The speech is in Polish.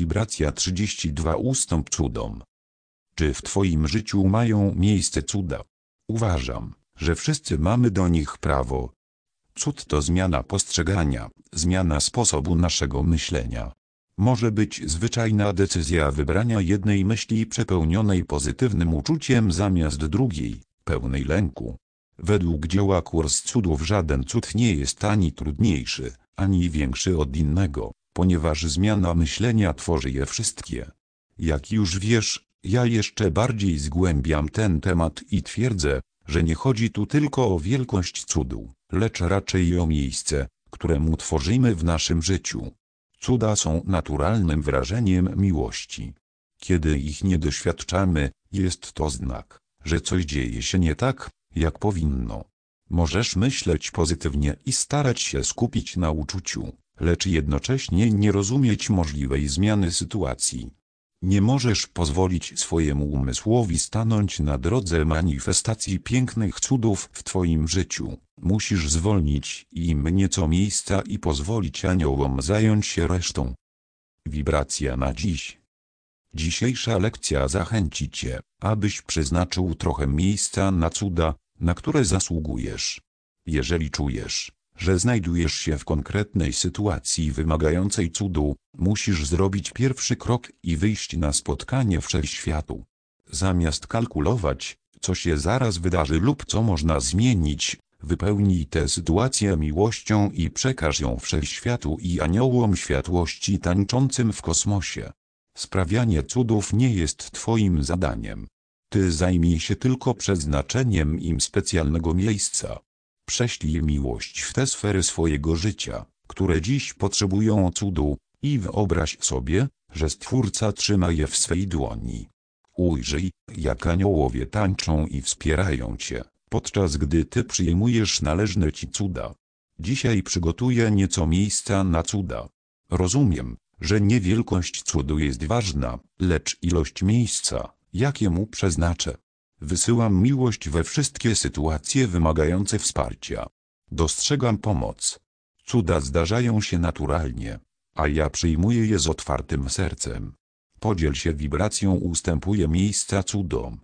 wibracja 32 ustąp cudom. Czy w Twoim życiu mają miejsce cuda? Uważam, że wszyscy mamy do nich prawo. Cud to zmiana postrzegania, zmiana sposobu naszego myślenia. Może być zwyczajna decyzja wybrania jednej myśli przepełnionej pozytywnym uczuciem zamiast drugiej, pełnej lęku. Według dzieła Kurs Cudów żaden cud nie jest ani trudniejszy, ani większy od innego, ponieważ zmiana myślenia tworzy je wszystkie. Jak już wiesz, ja jeszcze bardziej zgłębiam ten temat i twierdzę, że nie chodzi tu tylko o wielkość cudu, lecz raczej o miejsce, któremu tworzymy w naszym życiu. Cuda są naturalnym wyrażeniem miłości. Kiedy ich nie doświadczamy, jest to znak, że coś dzieje się nie tak, jak powinno. Możesz myśleć pozytywnie i starać się skupić na uczuciu, lecz jednocześnie nie rozumieć możliwej zmiany sytuacji. Nie możesz pozwolić swojemu umysłowi stanąć na drodze manifestacji pięknych cudów w Twoim życiu. Musisz zwolnić im nieco miejsca i pozwolić aniołom zająć się resztą. Wibracja na dziś. Dzisiejsza lekcja zachęci Cię, abyś przeznaczył trochę miejsca na cuda, na które zasługujesz. Jeżeli czujesz, że znajdujesz się w konkretnej sytuacji wymagającej cudu, musisz zrobić pierwszy krok i wyjść na spotkanie wszechświatu. Zamiast kalkulować, co się zaraz wydarzy lub co można zmienić, wypełnij tę sytuację miłością i przekaż ją wszechświatu i aniołom światłości tańczącym w kosmosie. Sprawianie cudów nie jest Twoim zadaniem. Ty zajmij się tylko przeznaczeniem im specjalnego miejsca. Prześlij miłość w te sfery swojego życia, które dziś potrzebują cudu, i wyobraź sobie, że Stwórca trzyma je w swej dłoni. Ujrzyj, jak aniołowie tańczą i wspierają cię, podczas gdy ty przyjmujesz należne ci cuda. Dzisiaj przygotuję nieco miejsca na cuda. Rozumiem, że nie wielkość cudu jest ważna, lecz ilość miejsca, jakie mu przeznaczę. Wysyłam miłość we wszystkie sytuacje wymagające wsparcia. Dostrzegam pomoc. Cuda zdarzają się naturalnie, a ja przyjmuję je z otwartym sercem. Podziel się wibracją ustępuje miejsca cudom,